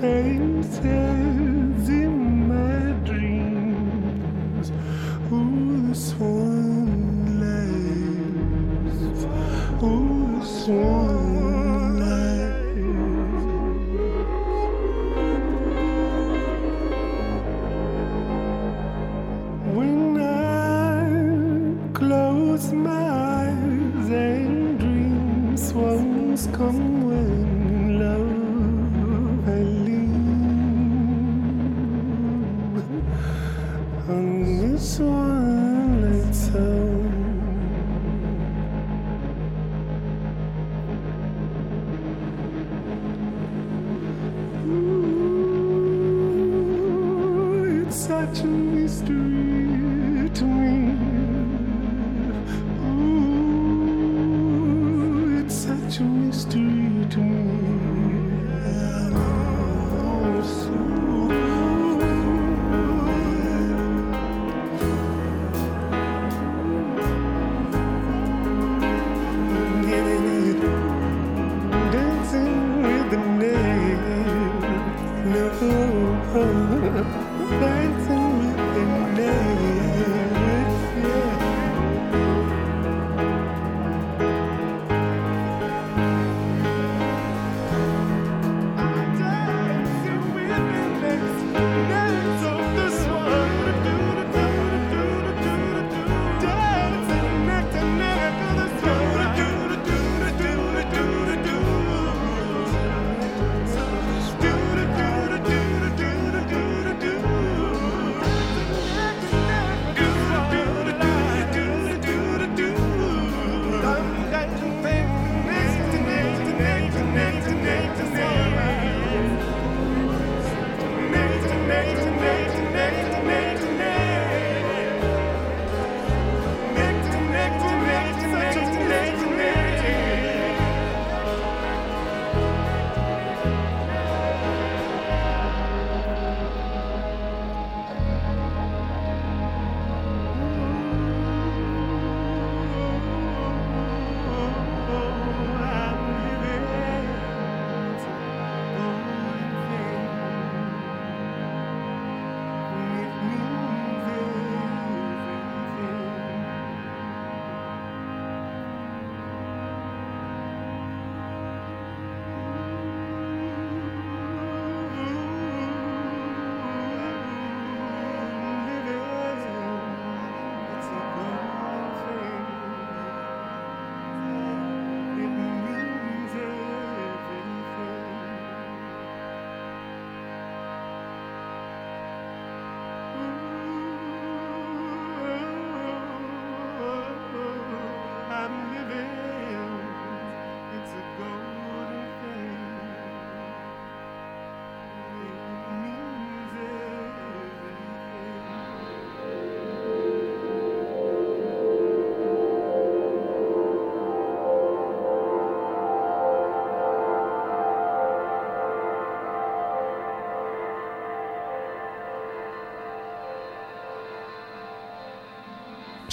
faces.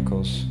ankles.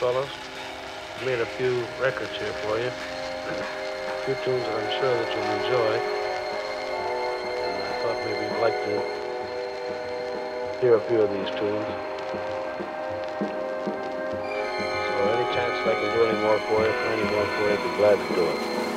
Fellas. Made a few records here for you. A few tunes that I'm sure that you'll enjoy. And I thought maybe you'd like to hear a few of these tunes. So any chance I can do any more for you, any more for you, I'd be glad to do it.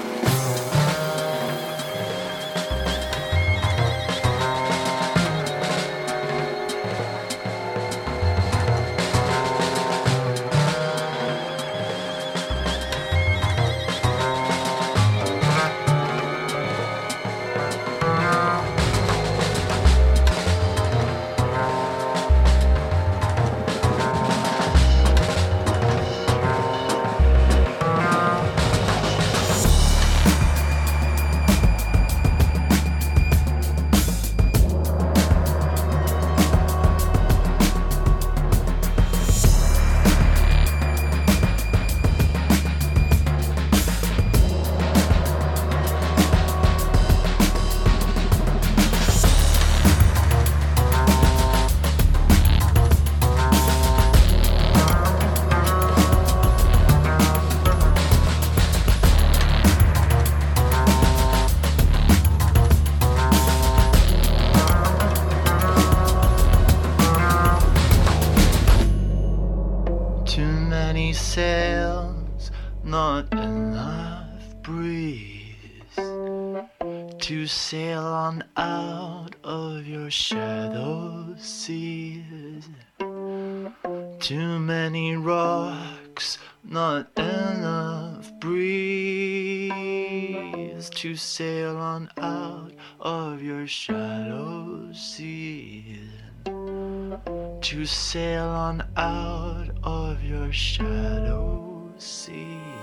Shadow seas to sail on out of your shadow sea.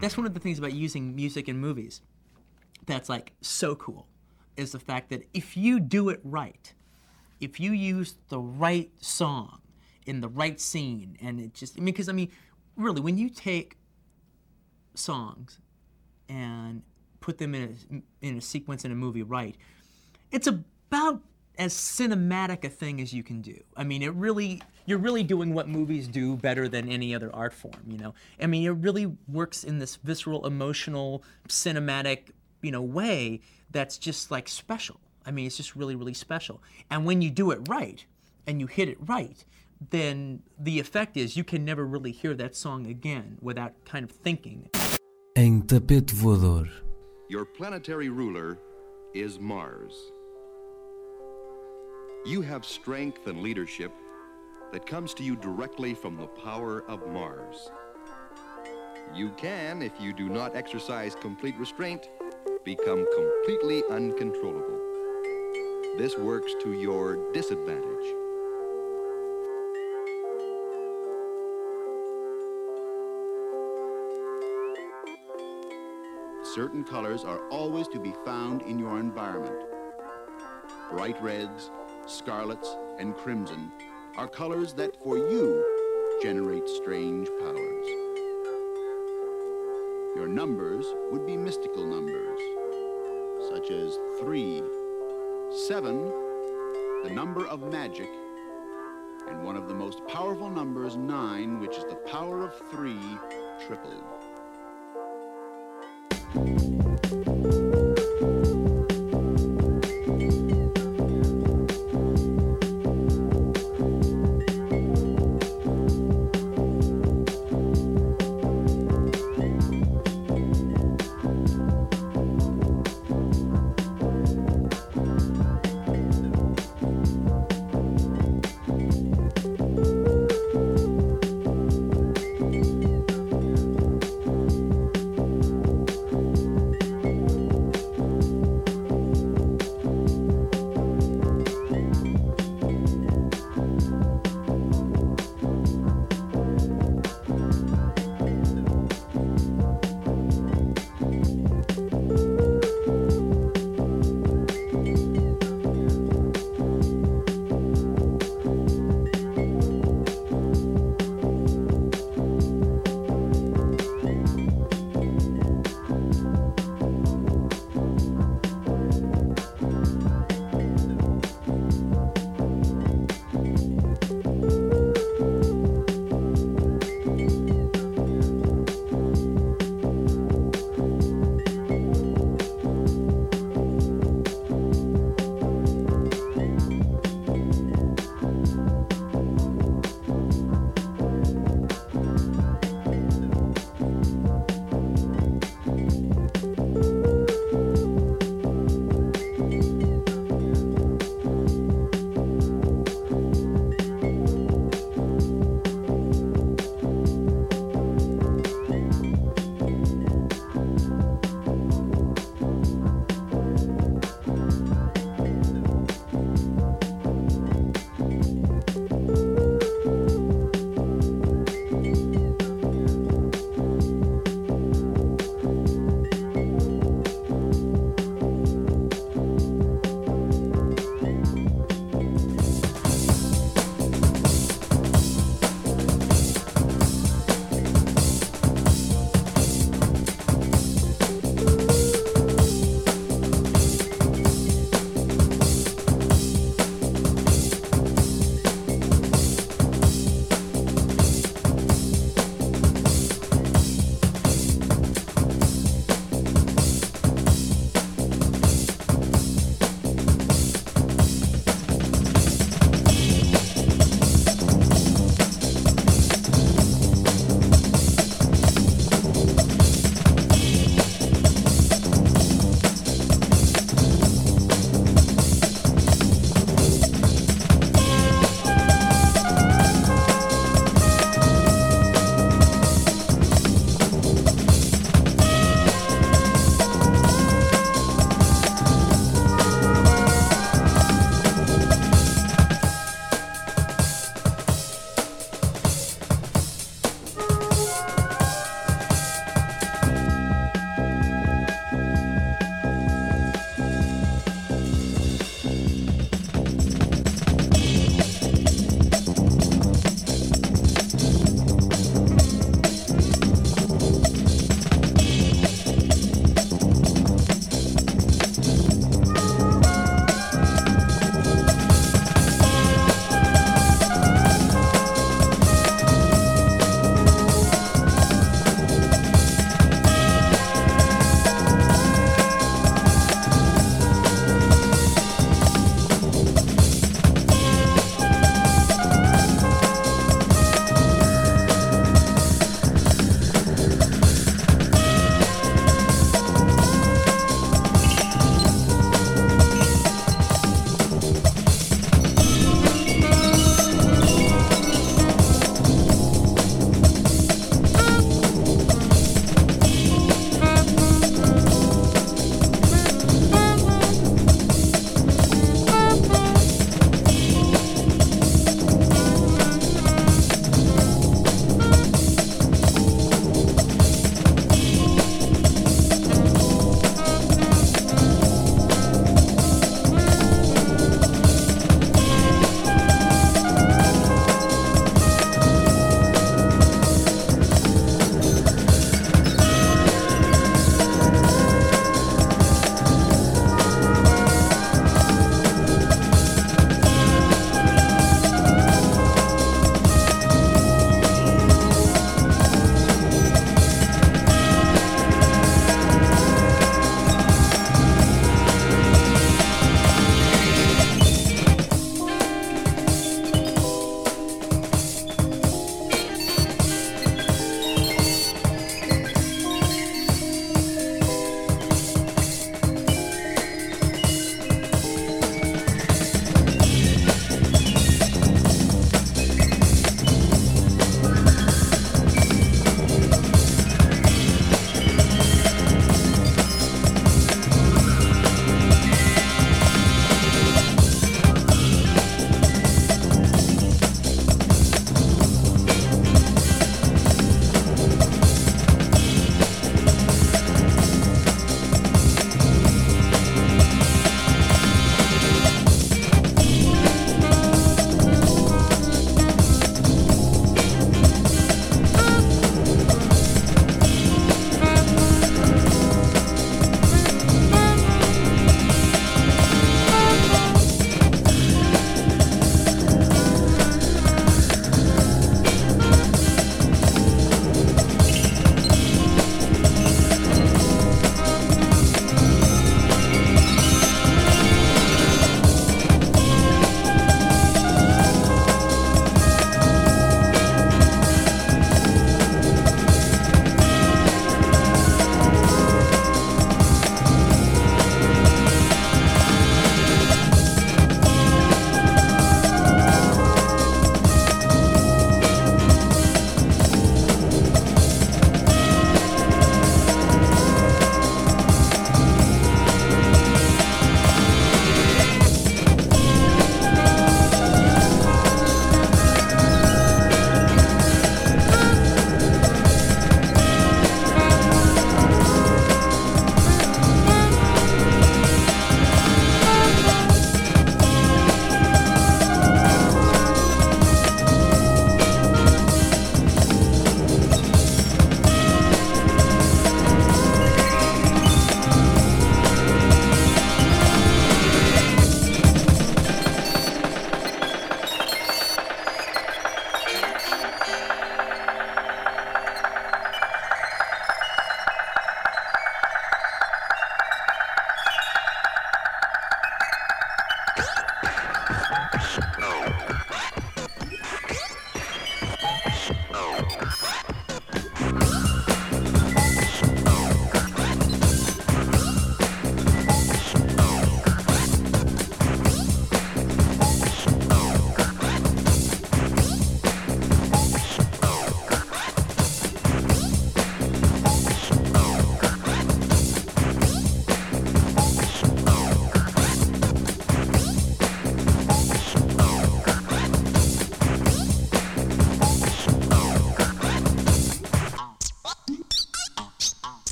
That's one of the things about using music in movies that's like so cool is the fact that if you do it right, if you use the right song in the right scene, and it just, I mean, because I mean, really, when you take songs and put them in a, in a sequence in a movie right, it's about as cinematic a thing as you can do. I mean, it really, you're really doing what movies do better than any other art form, you know? I mean, it really works in this visceral, emotional, cinematic, you know, way that's just like special. I mean, it's just really, really special. And when you do it right and you hit it right, then the effect is you can never really hear that song again without kind of thinking. Em tapete voador. Your planetary ruler is Mars. You have strength and leadership that comes to you directly from the power of Mars. You can, if you do not exercise complete restraint, become completely uncontrollable. This works to your disadvantage. Certain colors are always to be found in your environment. Bright reds, scarlets, and crimson are colors that for you generate strange powers. Your numbers would be mystical numbers, such as three, seven, the number of magic, and one of the most powerful numbers, nine, which is the power of three tripled.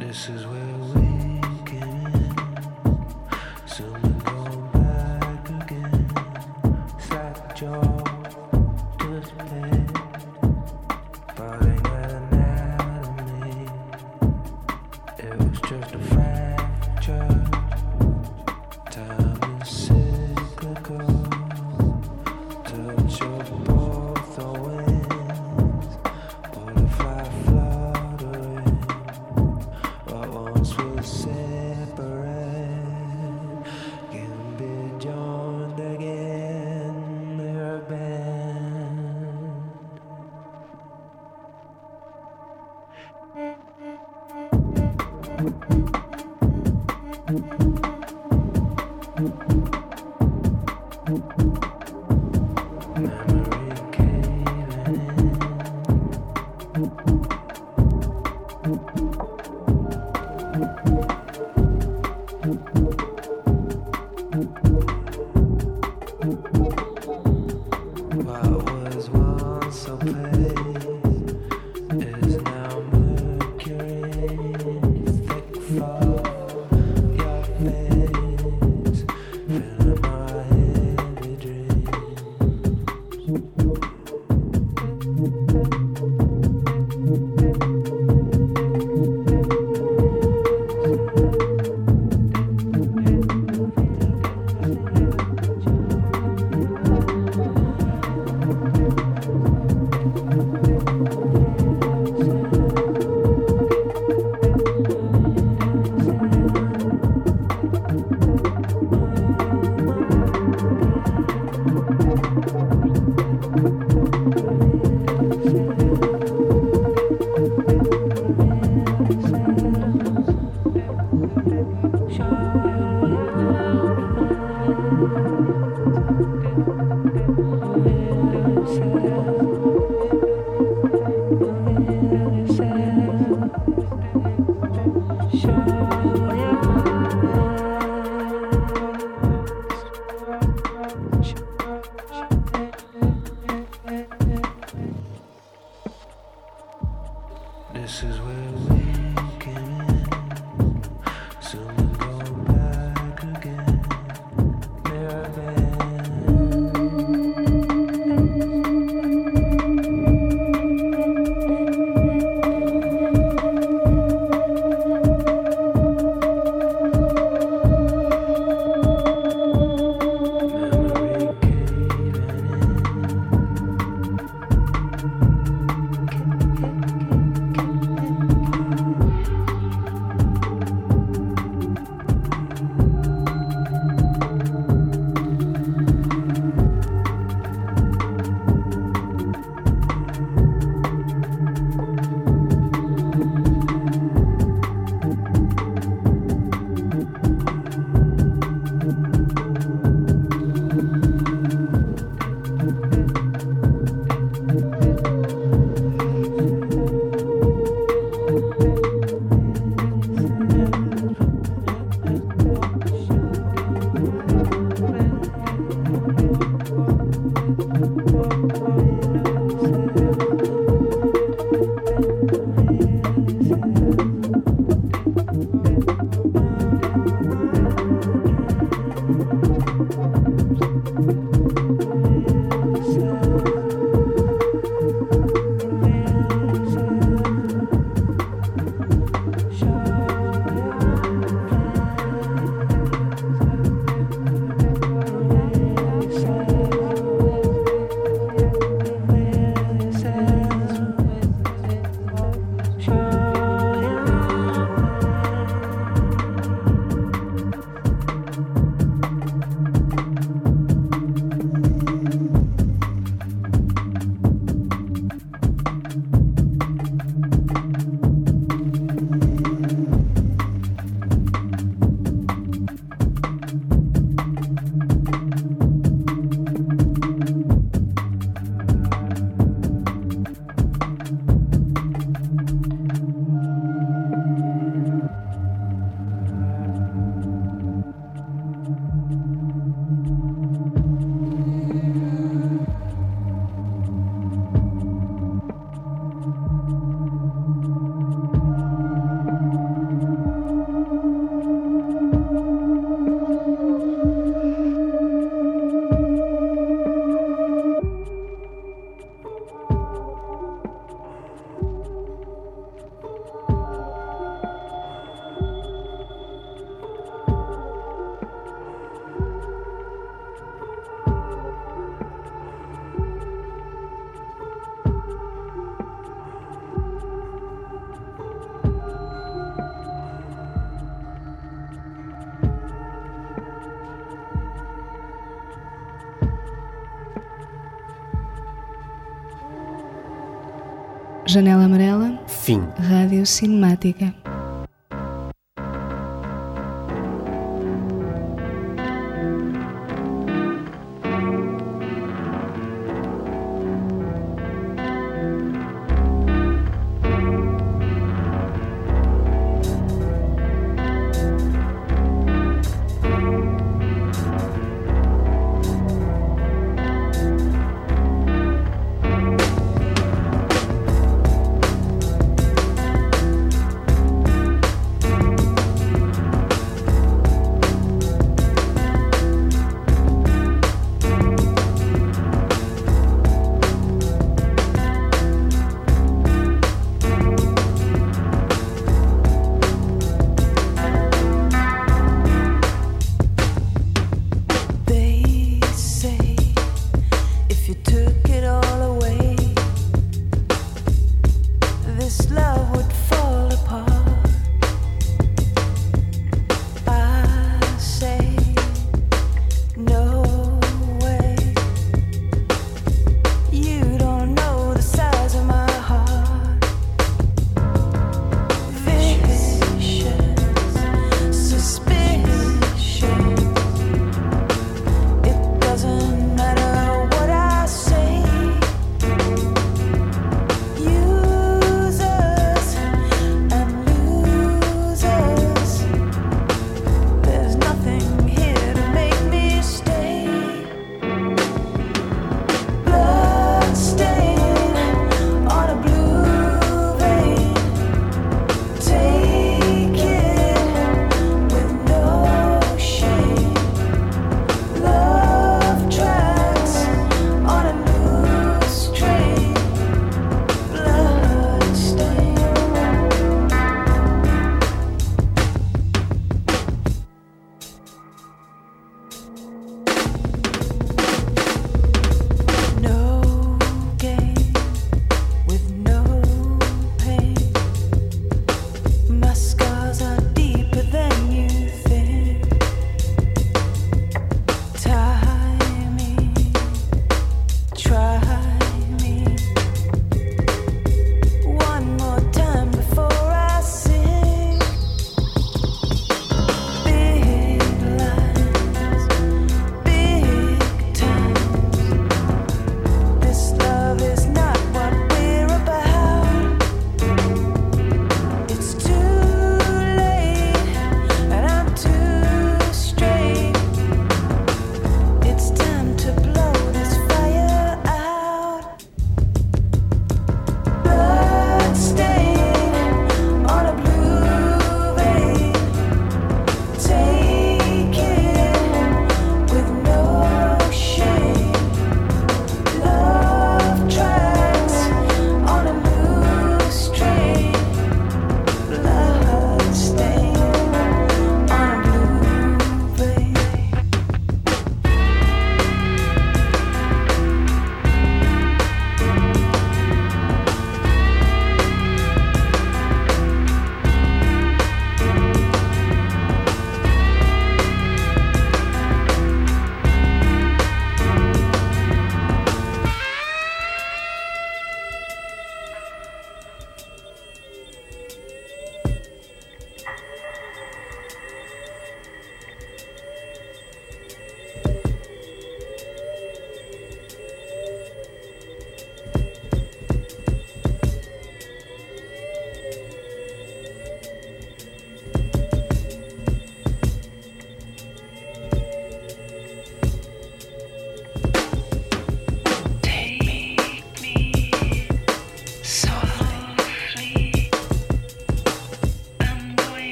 This is where we came in. Soon This Radio Cinemática.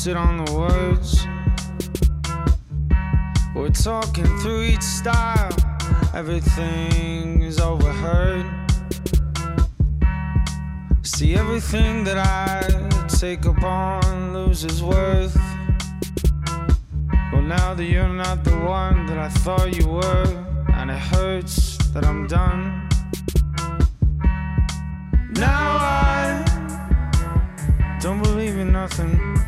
sit on the words. We're talking through each style, Everything is overheard. See, everything that I take upon loses worth. Well, now that you're not the one that I thought you were, and it hurts that I'm done. Now I don't believe in nothing.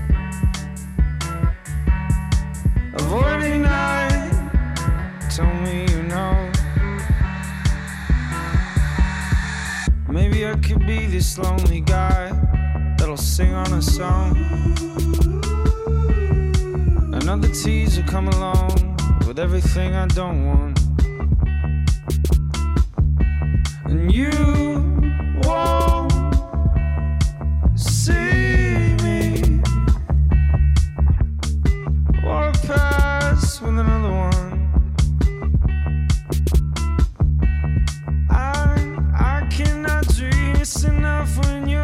before midnight. Tell me you know. Maybe I could be this lonely guy that'll sing on a song. Another tease will come along with everything I don't want. And you. It's enough when you're